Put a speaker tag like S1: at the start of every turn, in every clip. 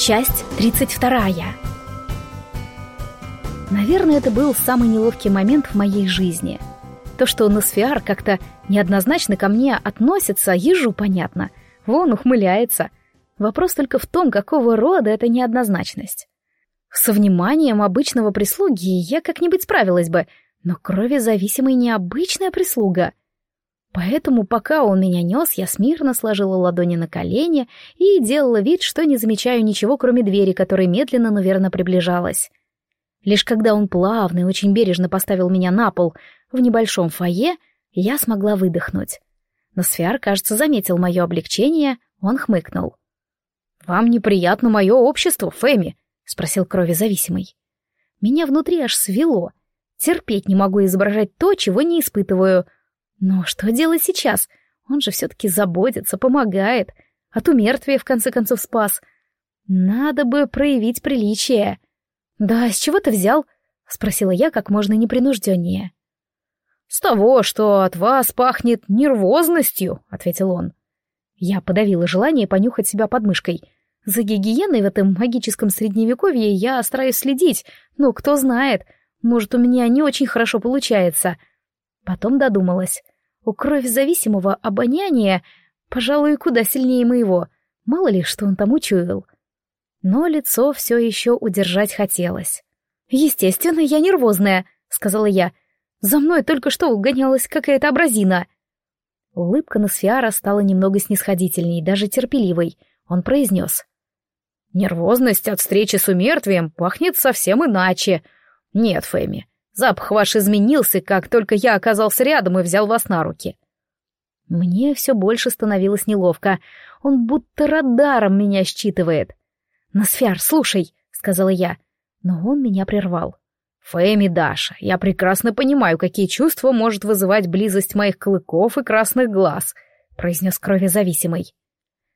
S1: Часть 32. Наверное, это был самый неловкий момент в моей жизни. То, что Носфиар как-то неоднозначно ко мне относится, ежу понятно. Вон ухмыляется. Вопрос только в том, какого рода эта неоднозначность. Со вниманием обычного прислуги я как-нибудь справилась бы, но крови зависимой необычная прислуга. Поэтому, пока он меня нес, я смирно сложила ладони на колени и делала вид, что не замечаю ничего, кроме двери, которая медленно, но верно приближалась. Лишь когда он плавно и очень бережно поставил меня на пол в небольшом фойе, я смогла выдохнуть. Носфиар, кажется, заметил мое облегчение, он хмыкнул. «Вам неприятно мое общество, Фэми?» — спросил крови зависимый. Меня внутри аж свело. Терпеть не могу изображать то, чего не испытываю — но что делать сейчас? Он же все-таки заботится, помогает. От умертвия, в конце концов, спас. Надо бы проявить приличие. «Да, с чего ты взял?» — спросила я как можно непринужденнее. «С того, что от вас пахнет нервозностью», — ответил он. Я подавила желание понюхать себя подмышкой. За гигиеной в этом магическом средневековье я стараюсь следить, но кто знает, может, у меня не очень хорошо получается. Потом додумалась. У крови зависимого обоняния, пожалуй, куда сильнее моего. Мало ли, что он там учуял. Но лицо все еще удержать хотелось. «Естественно, я нервозная», — сказала я. «За мной только что угонялась какая-то абразина». Улыбка на Сфиара стала немного снисходительней, даже терпеливой. Он произнес. «Нервозность от встречи с умертвием пахнет совсем иначе. Нет, Фэми, Запах ваш изменился, как только я оказался рядом и взял вас на руки. Мне все больше становилось неловко. Он будто радаром меня считывает. «Носфяр, слушай», — сказала я, но он меня прервал. «Фэми, Даша, я прекрасно понимаю, какие чувства может вызывать близость моих клыков и красных глаз», — произнес кровезависимый.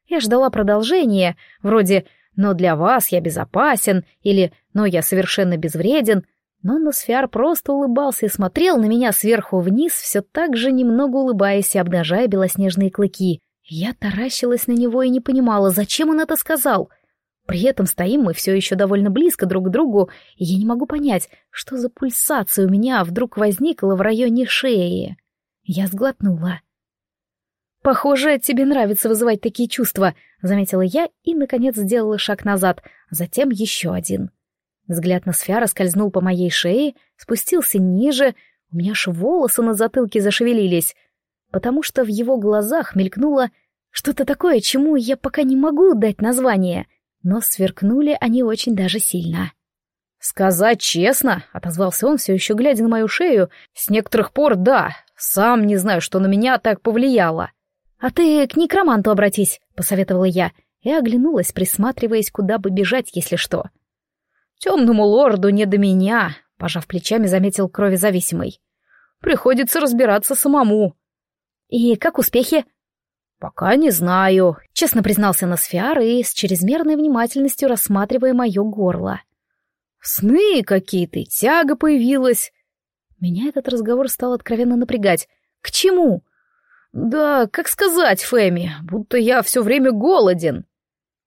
S1: Я ждала продолжения, вроде «но для вас я безопасен» или «но я совершенно безвреден», но Носфиар просто улыбался и смотрел на меня сверху вниз, все так же немного улыбаясь и обнажая белоснежные клыки. Я таращилась на него и не понимала, зачем он это сказал. При этом стоим мы все еще довольно близко друг к другу, и я не могу понять, что за пульсация у меня вдруг возникла в районе шеи. Я сглотнула. «Похоже, тебе нравится вызывать такие чувства», — заметила я и, наконец, сделала шаг назад, затем еще один — Взгляд на сфера скользнул по моей шее, спустился ниже, у меня аж волосы на затылке зашевелились, потому что в его глазах мелькнуло что-то такое, чему я пока не могу дать название, но сверкнули они очень даже сильно. «Сказать честно», — отозвался он, все еще глядя на мою шею, — «с некоторых пор да, сам не знаю, что на меня так повлияло». «А ты к некроманту обратись», — посоветовала я, и оглянулась, присматриваясь, куда бы бежать, если что. Темному лорду не до меня, пожав плечами, заметил кровезависимый. Приходится разбираться самому. И как успехи? Пока не знаю, честно признался Носфиар и с чрезмерной внимательностью рассматривая мое горло. Сны какие-то, тяга появилась. Меня этот разговор стал откровенно напрягать. К чему? Да, как сказать, Фэми, будто я все время голоден.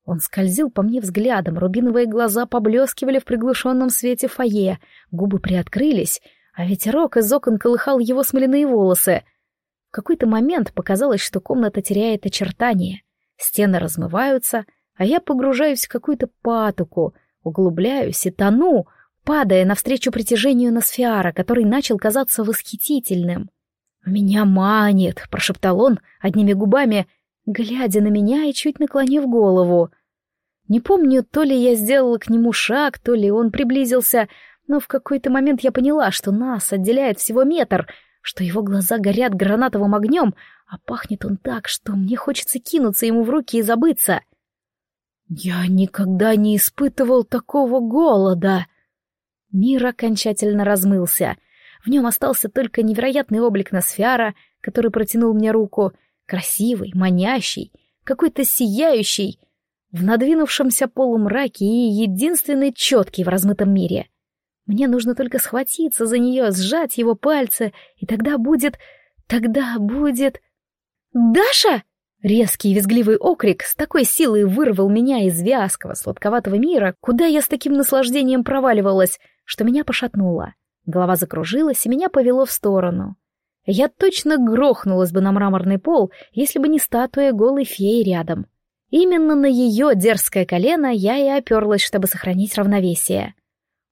S1: Он скользил по мне взглядом, рубиновые глаза поблескивали в приглушенном свете фойе, губы приоткрылись, а ветерок из окон колыхал его смоляные волосы. В какой-то момент показалось, что комната теряет очертания. Стены размываются, а я погружаюсь в какую-то патоку, углубляюсь и тону, падая навстречу притяжению Носфиара, который начал казаться восхитительным. «Меня манит», — прошептал он одними губами, глядя на меня и чуть наклонив голову. Не помню, то ли я сделала к нему шаг, то ли он приблизился, но в какой-то момент я поняла, что нас отделяет всего метр, что его глаза горят гранатовым огнем, а пахнет он так, что мне хочется кинуться ему в руки и забыться. Я никогда не испытывал такого голода. Мир окончательно размылся. В нем остался только невероятный облик Носфиара, который протянул мне руку, красивый, манящий, какой-то сияющий, в надвинувшемся полумраке и единственный четкий в размытом мире. Мне нужно только схватиться за нее, сжать его пальцы, и тогда будет... Тогда будет... «Даша!» Резкий визгливый окрик с такой силой вырвал меня из вязкого, сладковатого мира, куда я с таким наслаждением проваливалась, что меня пошатнуло. Голова закружилась, и меня повело в сторону. Я точно грохнулась бы на мраморный пол, если бы не статуя голой феи рядом. Именно на ее дерзкое колено я и оперлась, чтобы сохранить равновесие.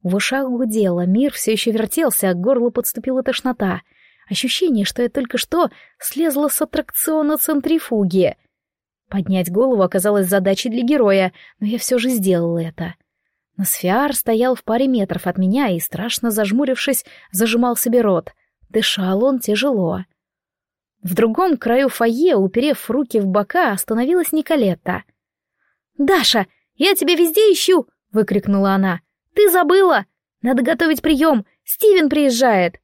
S1: В ушах гудело, мир все еще вертелся, а к горлу подступила тошнота — Ощущение, что я только что слезла с аттракциона центрифуги. Поднять голову оказалось задачей для героя, но я все же сделала это. Носфиар стоял в паре метров от меня и, страшно зажмурившись, зажимал себе рот. Дышал он тяжело. В другом краю фойе, уперев руки в бока, остановилась Николетта. «Даша, я тебя везде ищу!» — выкрикнула она. «Ты забыла! Надо готовить прием! Стивен приезжает!»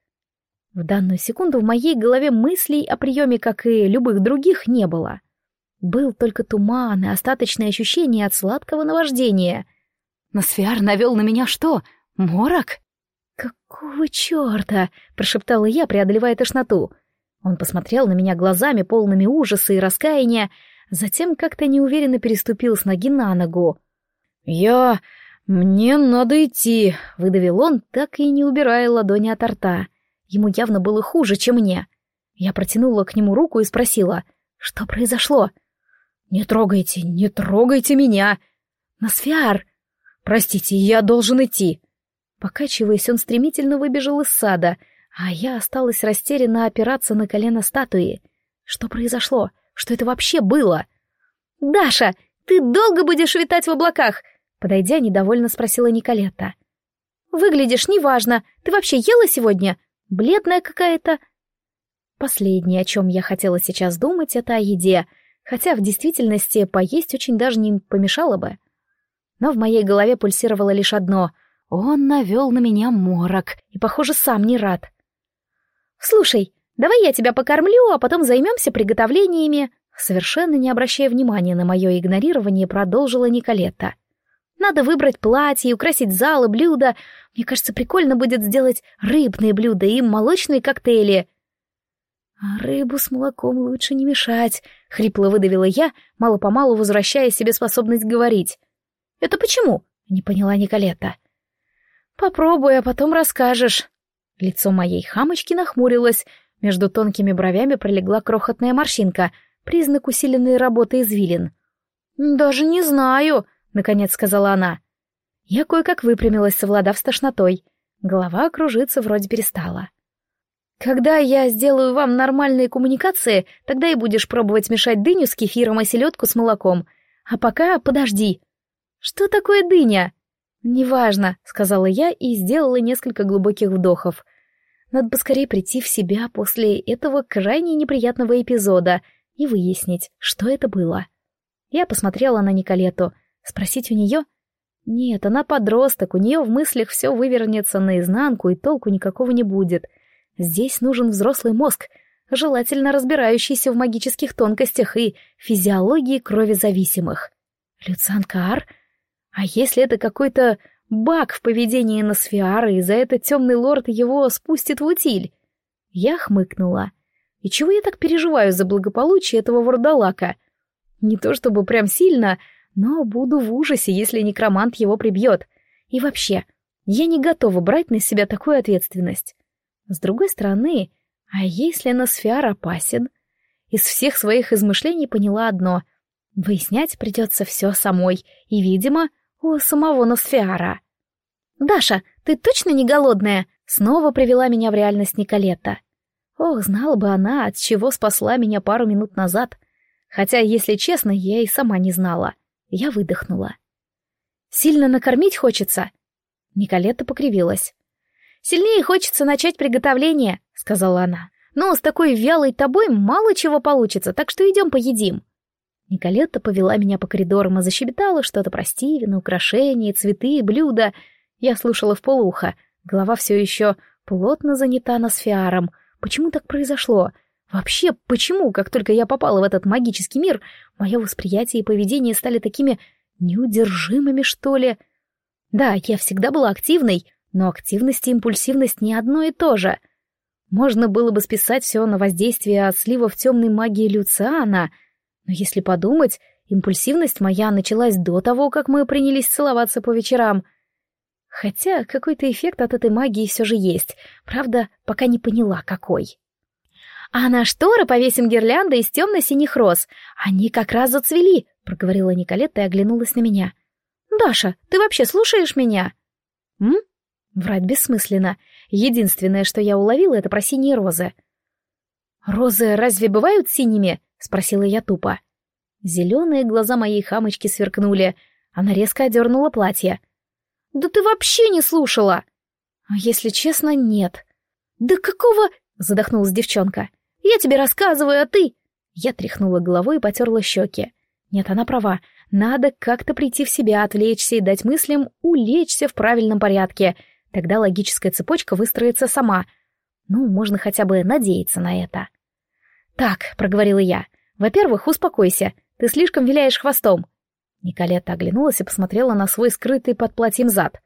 S1: В данную секунду в моей голове мыслей о приеме, как и любых других, не было. Был только туман и остаточное ощущение от сладкого наваждения. Носфиар навел на меня что? Морок? «Какого черта?» — прошептала я, преодолевая тошноту. Он посмотрел на меня глазами, полными ужаса и раскаяния, затем как-то неуверенно переступил с ноги на ногу. «Я... мне надо идти», — выдавил он, так и не убирая ладони от рта. Ему явно было хуже, чем мне. Я протянула к нему руку и спросила, что произошло. «Не трогайте, не трогайте меня!» «Носфиар!» «Простите, я должен идти!» Покачиваясь, он стремительно выбежал из сада, а я осталась растерянно опираться на колено статуи. Что произошло? Что это вообще было? «Даша, ты долго будешь витать в облаках?» Подойдя, недовольно спросила Николетта. «Выглядишь неважно. Ты вообще ела сегодня? Бледная какая-то. Последнее, о чем я хотела сейчас думать, это о еде, хотя в действительности поесть очень даже не помешало бы. Но в моей голове пульсировало лишь одно — он навел на меня морок и, похоже, сам не рад. «Слушай, давай я тебя покормлю, а потом займемся приготовлениями», совершенно не обращая внимания на мое игнорирование, продолжила Николетта. Надо выбрать платье, украсить зал и блюда. Мне кажется, прикольно будет сделать рыбные блюда и молочные коктейли. А рыбу с молоком лучше не мешать, хрипло выдавила я, мало-помалу возвращая себе способность говорить. Это почему? Не поняла Николета. Попробуй, а потом расскажешь. Лицо моей хамочки нахмурилось, между тонкими бровями пролегла крохотная морщинка, признак усиленной работы извилин. «Даже не знаю», — наконец сказала она. Я кое-как выпрямилась, совладав с тошнотой. Голова кружиться вроде перестала. «Когда я сделаю вам нормальные коммуникации, тогда и будешь пробовать мешать дыню с кефиром и селедку с молоком. А пока подожди». «Что такое дыня?» «Неважно», — сказала я и сделала несколько глубоких вдохов. Надо поскорее прийти в себя после этого крайне неприятного эпизода и выяснить, что это было. Я посмотрела на Николету. Спросить у нее? Нет, она подросток, у нее в мыслях все вывернется наизнанку, и толку никакого не будет. Здесь нужен взрослый мозг, желательно разбирающийся в магических тонкостях и физиологии крови зависимых. Люциан Каар? А если это какой-то баг в поведении Носфиара, и за это темный лорд его спустит в утиль? Я хмыкнула. И чего я так переживаю за благополучие этого вурдалака? Не то чтобы прям сильно, но буду в ужасе, если некромант его прибьет. И вообще, я не готова брать на себя такую ответственность. С другой стороны, а если Носфиар опасен? Из всех своих измышлений поняла одно — выяснять придется все самой, и, видимо, у самого Носфиара. «Даша, ты точно не голодная?» — снова привела меня в реальность Николетта. Ох, знала бы она, от чего спасла меня пару минут назад. Хотя, если честно, я и сама не знала. Я выдохнула. «Сильно накормить хочется?» Николетта покривилась. «Сильнее хочется начать приготовление», — сказала она. «Но с такой вялой тобой мало чего получится, так что идем поедим». Николетта повела меня по коридорам и защебетала что-то про Стивена, украшения, цветы, блюда. Я слушала в полуха. Голова все еще плотно занята носфиаром. Почему так произошло? Вообще, почему, как только я попала в этот магический мир, мое восприятие и поведение стали такими неудержимыми, что ли? Да, я всегда была активной, но активность и импульсивность не одно и то же. Можно было бы списать все на воздействие от сливов темной магии Люциана, но если подумать, импульсивность моя началась до того, как мы принялись целоваться по вечерам. Хотя какой-то эффект от этой магии все же есть, правда, пока не поняла, какой. «А на шторы повесим гирлянды из темно-синих роз. Они как раз зацвели», — проговорила Николетта и оглянулась на меня. «Даша, ты вообще слушаешь меня?» «М?» Врать бессмысленно. Единственное, что я уловила, это про синие розы. «Розы разве бывают синими?» — спросила я тупо. Зеленые глаза моей хамочки сверкнули. Она резко одернула платье. «Да ты вообще не слушала!» «А «Если честно, нет». «Да какого...» — задохнулась девчонка. «Я тебе рассказываю, а ты...» Я тряхнула головой и потерла щеки. Нет, она права. Надо как-то прийти в себя, отвлечься и дать мыслям улечься в правильном порядке. Тогда логическая цепочка выстроится сама. Ну, можно хотя бы надеяться на это. «Так», — проговорила я, — «во-первых, успокойся. Ты слишком виляешь хвостом». Николетта оглянулась и посмотрела на свой скрытый под платьем зад.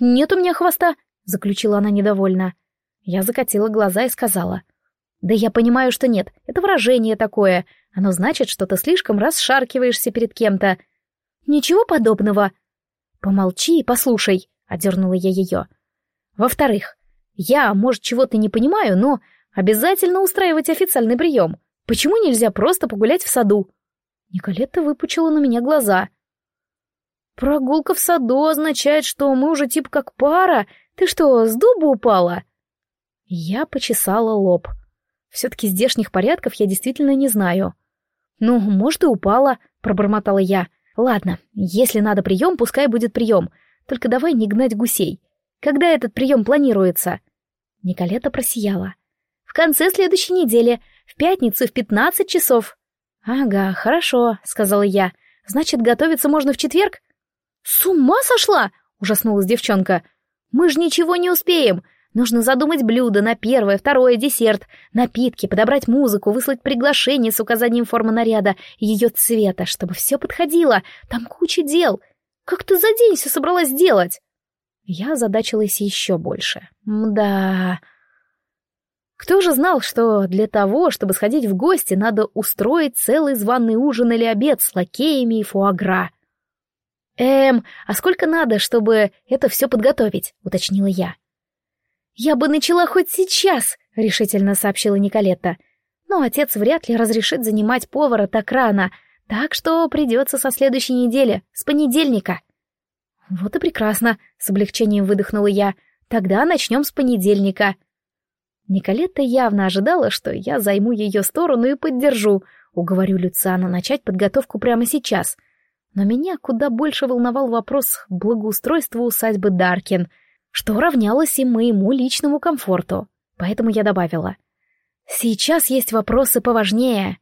S1: «Нет у меня хвоста», — заключила она недовольно. Я закатила глаза и сказала. «Да я понимаю, что нет. Это выражение такое. Оно значит, что ты слишком расшаркиваешься перед кем-то. Ничего подобного. Помолчи и послушай, одернула я ее. Во-вторых, я, может, чего-то не понимаю, но обязательно устраивать официальный прием. Почему нельзя просто погулять в саду? Николетта выпучила на меня глаза. Прогулка в саду означает, что мы уже типа как пара. Ты что, с дуба упала? Я почесала лоб. Все-таки здешних порядков я действительно не знаю. «Ну, может, и упала», — пробормотала я. «Ладно, если надо прием, пускай будет прием. Только давай не гнать гусей. Когда этот прием планируется?» Николета просияла. «В конце следующей недели, в пятницу в пятнадцать часов». «Ага, хорошо», — сказала я. «Значит, готовиться можно в четверг?» «С ума сошла?» — ужаснулась девчонка. «Мы же ничего не успеем. Нужно задумать блюдо на первое, второе, десерт, напитки, подобрать музыку, выслать приглашение с указанием формы наряда и ее цвета, чтобы все подходило. Там куча дел. Как ты за день все собралась сделать? Я озадачилась еще больше. Мда... Кто же знал, что для того, чтобы сходить в гости, надо устроить целый званый ужин или обед с лакеями и фуагра? «Эм, а сколько надо, чтобы это все подготовить?» — уточнила я. «Я бы начала хоть сейчас», — решительно сообщила Николетта. «Но отец вряд ли разрешит занимать повара так рано, так что придется со следующей недели, с понедельника». «Вот и прекрасно», — с облегчением выдохнула я. «Тогда начнем с понедельника». Николетта явно ожидала, что я займу ее сторону и поддержу, уговорю Люциана начать подготовку прямо сейчас. Но меня куда больше волновал вопрос благоустройства усадьбы Даркин — что равнялось и моему личному комфорту. Поэтому я добавила. «Сейчас есть вопросы поважнее».